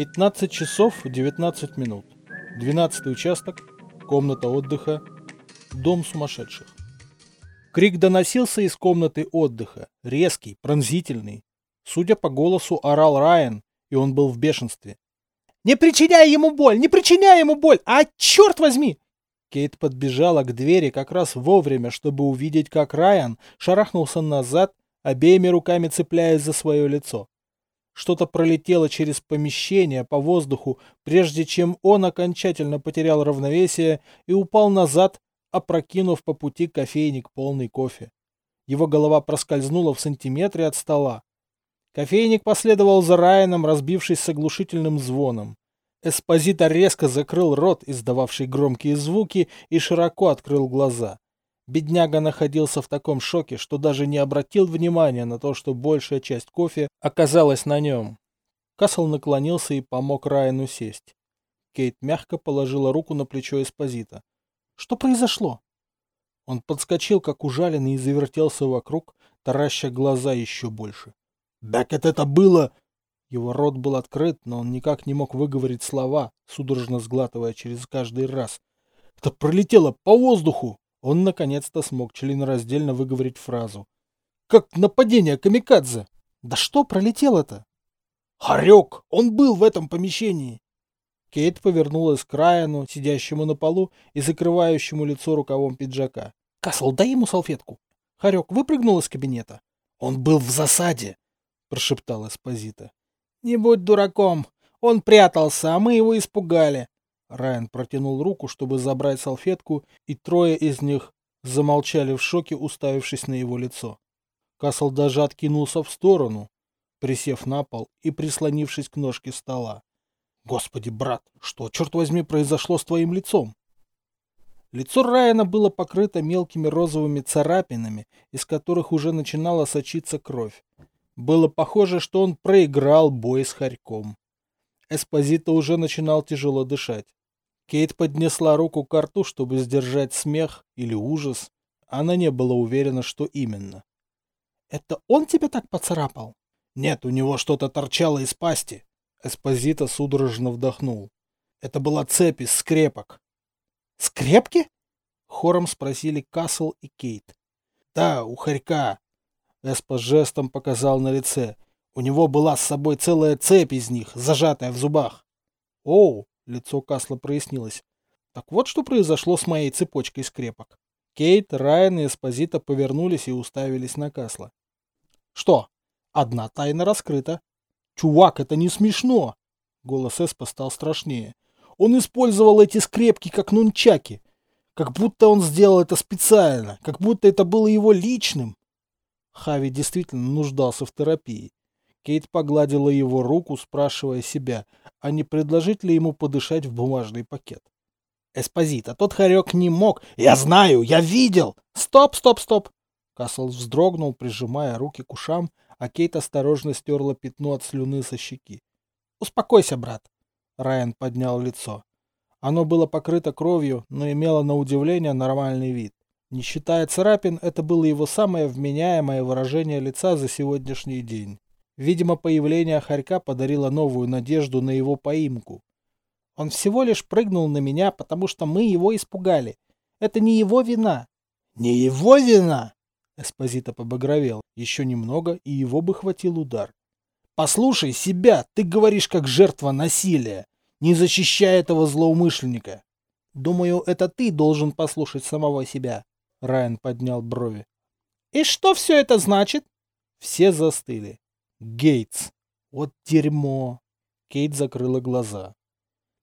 15 часов 19 минут. 12 участок. Комната отдыха. Дом сумасшедших. Крик доносился из комнаты отдыха. Резкий, пронзительный. Судя по голосу, орал Райан, и он был в бешенстве. «Не причиняй ему боль! Не причиняй ему боль! А, черт возьми!» Кейт подбежала к двери как раз вовремя, чтобы увидеть, как Райан шарахнулся назад, обеими руками цепляясь за свое лицо. Что-то пролетело через помещение по воздуху, прежде чем он окончательно потерял равновесие и упал назад, опрокинув по пути кофейник полный кофе. Его голова проскользнула в сантиметре от стола. Кофейник последовал за Райаном, разбившись с оглушительным звоном. Эспозитор резко закрыл рот, издававший громкие звуки, и широко открыл глаза. Бедняга находился в таком шоке, что даже не обратил внимания на то, что большая часть кофе оказалась на нем. Кассел наклонился и помог Райану сесть. Кейт мягко положила руку на плечо Эспозита. «Что произошло?» Он подскочил, как ужаленный, и завертелся вокруг, тараща глаза еще больше. «Бекет, это было...» Его рот был открыт, но он никак не мог выговорить слова, судорожно сглатывая через каждый раз. «Это пролетело по воздуху!» Он наконец-то смог членораздельно выговорить фразу. «Как нападение камикадзе!» «Да что пролетело-то?» «Хорек! Он был в этом помещении!» Кейт повернулась к Райану, сидящему на полу и закрывающему лицо рукавом пиджака. «Касл, дай ему салфетку!» Харек выпрыгнул из кабинета. «Он был в засаде!» — прошептал Эспозита. «Не будь дураком! Он прятался, а мы его испугали!» Райан протянул руку, чтобы забрать салфетку, и трое из них замолчали в шоке, уставившись на его лицо. Касл даже откинулся в сторону, присев на пол и прислонившись к ножке стола. «Господи, брат, что, черт возьми, произошло с твоим лицом?» Лицо Райана было покрыто мелкими розовыми царапинами, из которых уже начинала сочиться кровь. Было похоже, что он проиграл бой с Харьком. Эспозито уже начинал тяжело дышать. Кейт поднесла руку к рту, чтобы сдержать смех или ужас. Она не была уверена, что именно. «Это он тебя так поцарапал?» «Нет, у него что-то торчало из пасти». Эспозито судорожно вдохнул. «Это была цепь из скрепок». «Скрепки?» Хором спросили Касл и Кейт. «Да, у хорька». Эспо жестом показал на лице. У него была с собой целая цепь из них, зажатая в зубах. «Оу!» Лицо Касла прояснилось. Так вот, что произошло с моей цепочкой скрепок. Кейт, Райан и Эспозита повернулись и уставились на Касла. Что? Одна тайна раскрыта. Чувак, это не смешно. Голос Эспа стал страшнее. Он использовал эти скрепки как нунчаки. Как будто он сделал это специально. Как будто это было его личным. Хави действительно нуждался в терапии. Кейт погладила его руку, спрашивая себя, а не предложить ли ему подышать в бумажный пакет. Эспозита, тот хорек не мог. Я знаю, я видел. Стоп, стоп, стоп. Касл вздрогнул, прижимая руки к ушам, а Кейт осторожно стерла пятно от слюны со щеки. Успокойся, брат. Райан поднял лицо. Оно было покрыто кровью, но имело на удивление нормальный вид. Не считая царапин, это было его самое вменяемое выражение лица за сегодняшний день. Видимо, появление хорька подарило новую надежду на его поимку. Он всего лишь прыгнул на меня, потому что мы его испугали. Это не его вина. Не его вина? Эспозита побагровел. Еще немного, и его бы хватил удар. Послушай себя, ты говоришь как жертва насилия. Не защищай этого злоумышленника. Думаю, это ты должен послушать самого себя. Райан поднял брови. И что все это значит? Все застыли. Гейтс. Вот дерьмо. Кейт закрыла глаза.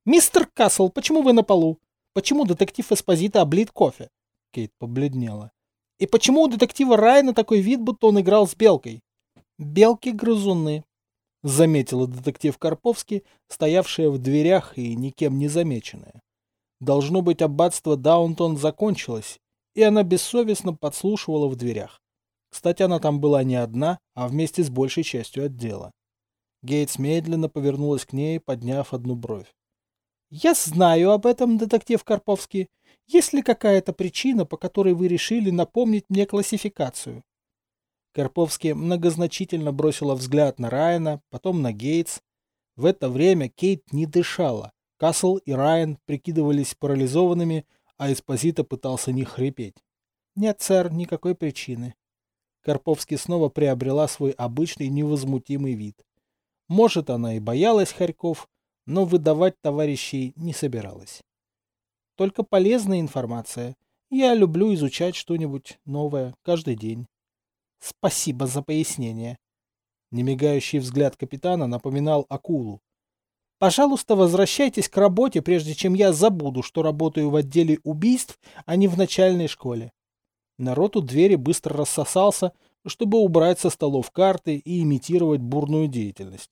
«Мистер Касл, почему вы на полу? Почему детектив Эспозита облит кофе?» Кейт побледнела. «И почему у детектива Райна такой вид, будто он играл с белкой?» «Белки-грызуны», — заметила детектив Карповский, стоявшая в дверях и никем не замеченная. Должно быть, аббатство Даунтон закончилось, и она бессовестно подслушивала в дверях. Кстати, она там была не одна, а вместе с большей частью отдела. Гейтс медленно повернулась к ней, подняв одну бровь. «Я знаю об этом, детектив Карповский. Есть ли какая-то причина, по которой вы решили напомнить мне классификацию?» Карповский многозначительно бросила взгляд на Райана, потом на Гейтс. В это время Кейт не дышала. Касл и Райан прикидывались парализованными, а Эспозита пытался не хрипеть. «Нет, сэр, никакой причины». Карповский снова приобрела свой обычный невозмутимый вид. Может, она и боялась Харьков, но выдавать товарищей не собиралась. Только полезная информация. Я люблю изучать что-нибудь новое каждый день. Спасибо за пояснение. Немигающий взгляд капитана напоминал акулу. Пожалуйста, возвращайтесь к работе, прежде чем я забуду, что работаю в отделе убийств, а не в начальной школе. Народ у двери быстро рассосался, чтобы убрать со столов карты и имитировать бурную деятельность.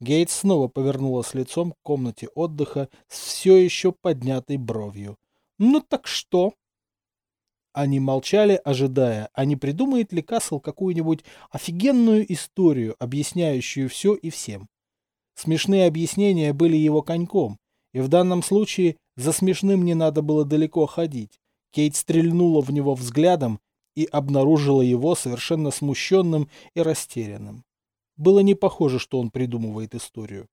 Гейтс снова повернулась лицом к комнате отдыха с все еще поднятой бровью. «Ну так что?» Они молчали, ожидая, а не придумает ли Касл какую-нибудь офигенную историю, объясняющую все и всем. Смешные объяснения были его коньком, и в данном случае за смешным не надо было далеко ходить. Кейт стрельнула в него взглядом и обнаружила его совершенно смущенным и растерянным. Было не похоже, что он придумывает историю.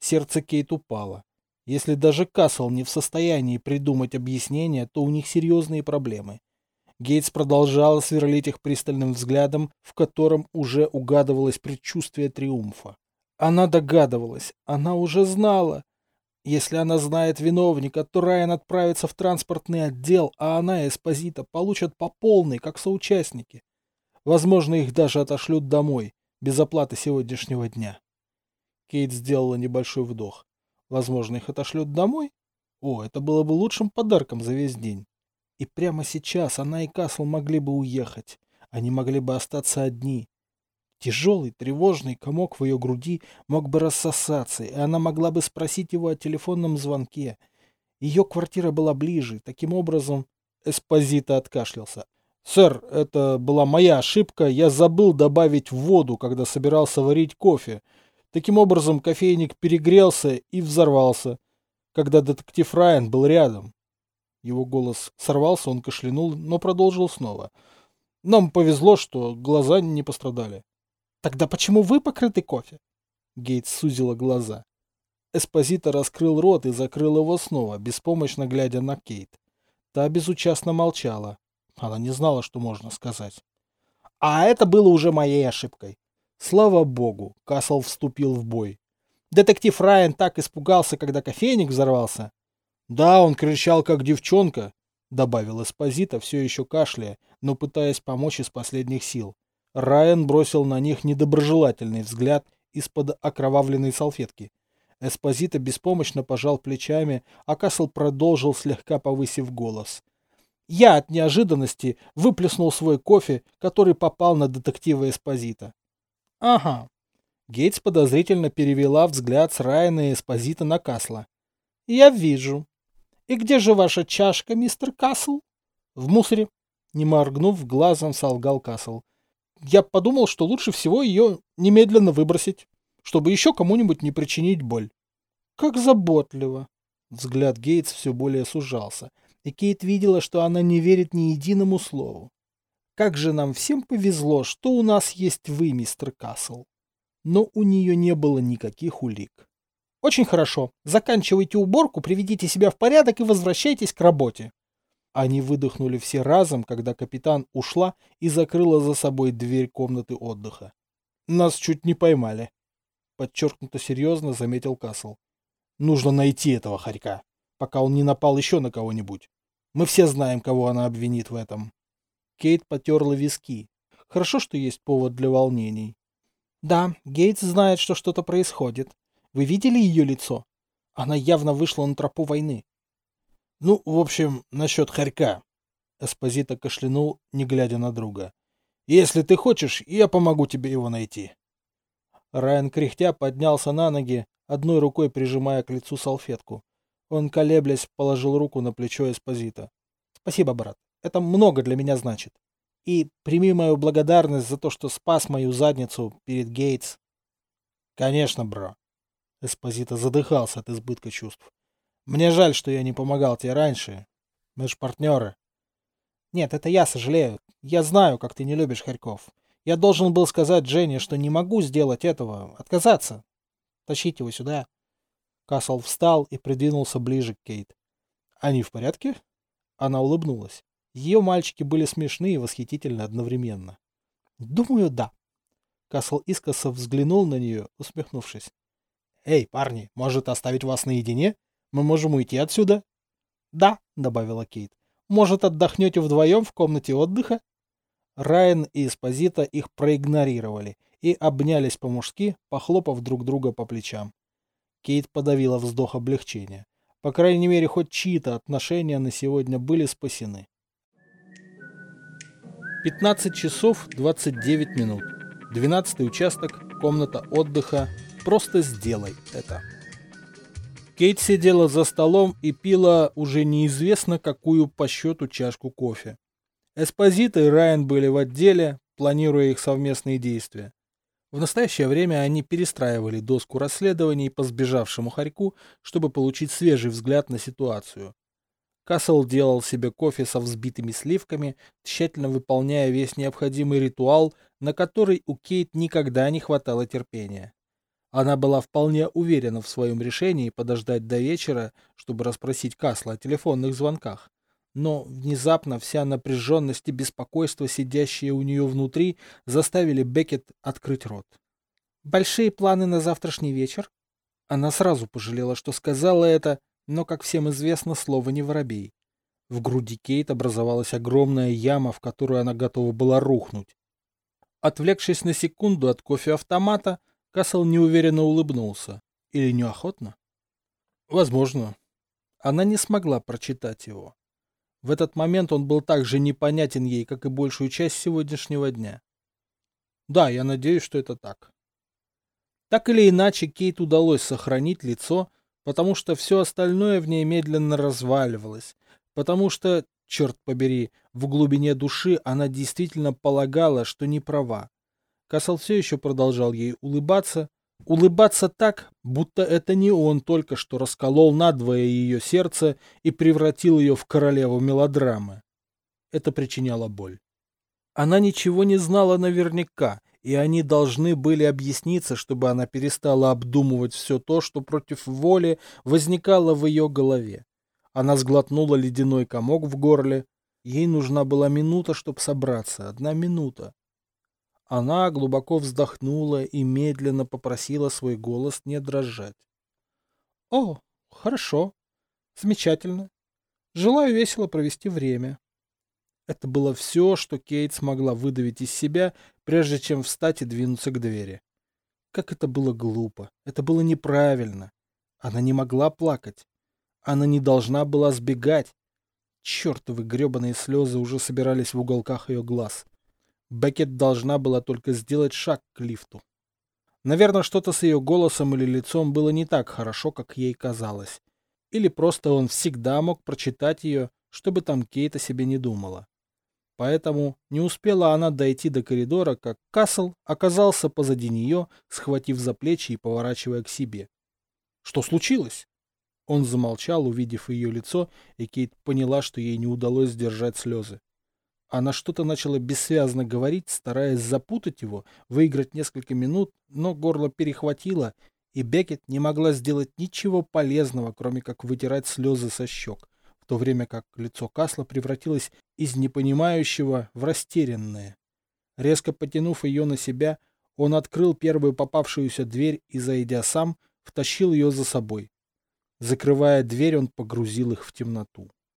Сердце Кейт упало. Если даже Касл не в состоянии придумать объяснение, то у них серьезные проблемы. Гейтс продолжала сверлить их пристальным взглядом, в котором уже угадывалось предчувствие триумфа. Она догадывалась, она уже знала. Если она знает виновника, то Райан отправится в транспортный отдел, а она и Эспозита получат по полной, как соучастники. Возможно, их даже отошлют домой, без оплаты сегодняшнего дня. Кейт сделала небольшой вдох. Возможно, их отошлют домой? О, это было бы лучшим подарком за весь день. И прямо сейчас она и Касл могли бы уехать. Они могли бы остаться одни. Тяжелый, тревожный комок в ее груди мог бы рассосаться, и она могла бы спросить его о телефонном звонке. Ее квартира была ближе. Таким образом, Эспозита откашлялся. «Сэр, это была моя ошибка. Я забыл добавить воду, когда собирался варить кофе. Таким образом, кофейник перегрелся и взорвался, когда детектив Райан был рядом». Его голос сорвался, он кашлянул, но продолжил снова. «Нам повезло, что глаза не пострадали». Тогда почему вы покрыты кофе? Гейтс сузила глаза. Эспозита раскрыл рот и закрыл его снова, беспомощно глядя на Кейт. Та безучастно молчала. Она не знала, что можно сказать. А это было уже моей ошибкой. Слава богу, Касл вступил в бой. Детектив Райан так испугался, когда кофейник взорвался. Да, он кричал, как девчонка, добавил Эспозита, все еще кашляя, но пытаясь помочь из последних сил. Райан бросил на них недоброжелательный взгляд из-под окровавленной салфетки. Эспозита беспомощно пожал плечами, а Касл продолжил, слегка повысив голос. Я от неожиданности выплеснул свой кофе, который попал на детектива Эспозита. Ага. Гейтс подозрительно перевела взгляд с Райана и Эспозита на Касла. Я вижу. И где же ваша чашка, мистер Касл? В мусоре. Не моргнув глазом, солгал Касл я подумал, что лучше всего ее немедленно выбросить, чтобы еще кому-нибудь не причинить боль. Как заботливо. Взгляд Гейтс все более сужался, и Кейт видела, что она не верит ни единому слову. Как же нам всем повезло, что у нас есть вы, мистер Касл. Но у нее не было никаких улик. Очень хорошо. Заканчивайте уборку, приведите себя в порядок и возвращайтесь к работе. Они выдохнули все разом, когда капитан ушла и закрыла за собой дверь комнаты отдыха. Нас чуть не поймали. Подчеркнуто серьезно заметил Касл. Нужно найти этого хорька, пока он не напал еще на кого-нибудь. Мы все знаем, кого она обвинит в этом. Кейт потерла виски. Хорошо, что есть повод для волнений. Да, Гейтс знает, что что-то происходит. Вы видели ее лицо? Она явно вышла на тропу войны. Ну, в общем, насчет хорька. Эспозита кашлянул, не глядя на друга. Если ты хочешь, я помогу тебе его найти. Райан кряхтя поднялся на ноги, одной рукой прижимая к лицу салфетку. Он, колеблясь, положил руку на плечо Эспозита. Спасибо, брат. Это много для меня значит. И прими мою благодарность за то, что спас мою задницу перед Гейтс. Конечно, бро. Эспозита задыхался от избытка чувств. Мне жаль, что я не помогал тебе раньше. Мы ж партнеры. Нет, это я сожалею. Я знаю, как ты не любишь Харьков. Я должен был сказать Жене, что не могу сделать этого, отказаться. Тащите его сюда. Касл встал и придвинулся ближе к Кейт. Они в порядке? Она улыбнулась. Ее мальчики были смешны и восхитительны одновременно. Думаю, да. Касл искоса взглянул на нее, усмехнувшись. «Эй, парни, может оставить вас наедине? Мы можем уйти отсюда?» «Да», — добавила Кейт. «Может, отдохнете вдвоем в комнате отдыха?» Райан и Эспозита их проигнорировали и обнялись по-мужски, похлопав друг друга по плечам. Кейт подавила вздох облегчения. По крайней мере, хоть чьи-то отношения на сегодня были спасены. 15 часов 29 минут. 12 участок, комната отдыха. Просто сделай это. Кейт сидела за столом и пила уже неизвестно какую по счету чашку кофе. Эспозита и Райан были в отделе, планируя их совместные действия. В настоящее время они перестраивали доску расследований по сбежавшему хорьку, чтобы получить свежий взгляд на ситуацию. Кассел делал себе кофе со взбитыми сливками, тщательно выполняя весь необходимый ритуал, на который у Кейт никогда не хватало терпения. Она была вполне уверена в своем решении подождать до вечера, чтобы расспросить Касла о телефонных звонках но внезапно вся напряженность и беспокойство, сидящие у нее внутри, заставили Беккет открыть рот. «Большие планы на завтрашний вечер?» Она сразу пожалела, что сказала это, но, как всем известно, слово не воробей. В груди Кейт образовалась огромная яма, в которую она готова была рухнуть. Отвлекшись на секунду от кофе-автомата, Кассел неуверенно улыбнулся. Или неохотно? Возможно. Она не смогла прочитать его. В этот момент он был так же непонятен ей, как и большую часть сегодняшнего дня. Да, я надеюсь, что это так. Так или иначе, Кейт удалось сохранить лицо, потому что все остальное в ней медленно разваливалось, потому что, черт побери, в глубине души она действительно полагала, что не права. Кассел все еще продолжал ей улыбаться, Улыбаться так, будто это не он только что расколол надвое ее сердце и превратил ее в королеву мелодрамы. Это причиняло боль. Она ничего не знала наверняка, и они должны были объясниться, чтобы она перестала обдумывать все то, что против воли возникало в ее голове. Она сглотнула ледяной комок в горле. Ей нужна была минута, чтобы собраться. Одна минута. Она глубоко вздохнула и медленно попросила свой голос не дрожать. «О, хорошо. Замечательно. Желаю весело провести время». Это было все, что Кейт смогла выдавить из себя, прежде чем встать и двинуться к двери. Как это было глупо. Это было неправильно. Она не могла плакать. Она не должна была сбегать. Чертовы гребаные слезы уже собирались в уголках ее глаз. Беккет должна была только сделать шаг к лифту. Наверное, что-то с ее голосом или лицом было не так хорошо, как ей казалось. Или просто он всегда мог прочитать ее, чтобы там Кейт о себе не думала. Поэтому не успела она дойти до коридора, как Касл оказался позади нее, схватив за плечи и поворачивая к себе. «Что случилось?» Он замолчал, увидев ее лицо, и Кейт поняла, что ей не удалось сдержать слезы. Она что-то начала бессвязно говорить, стараясь запутать его, выиграть несколько минут, но горло перехватило, и Бекет не могла сделать ничего полезного, кроме как вытирать слезы со щек, в то время как лицо Касла превратилось из непонимающего в растерянное. Резко потянув ее на себя, он открыл первую попавшуюся дверь и, зайдя сам, втащил ее за собой. Закрывая дверь, он погрузил их в темноту.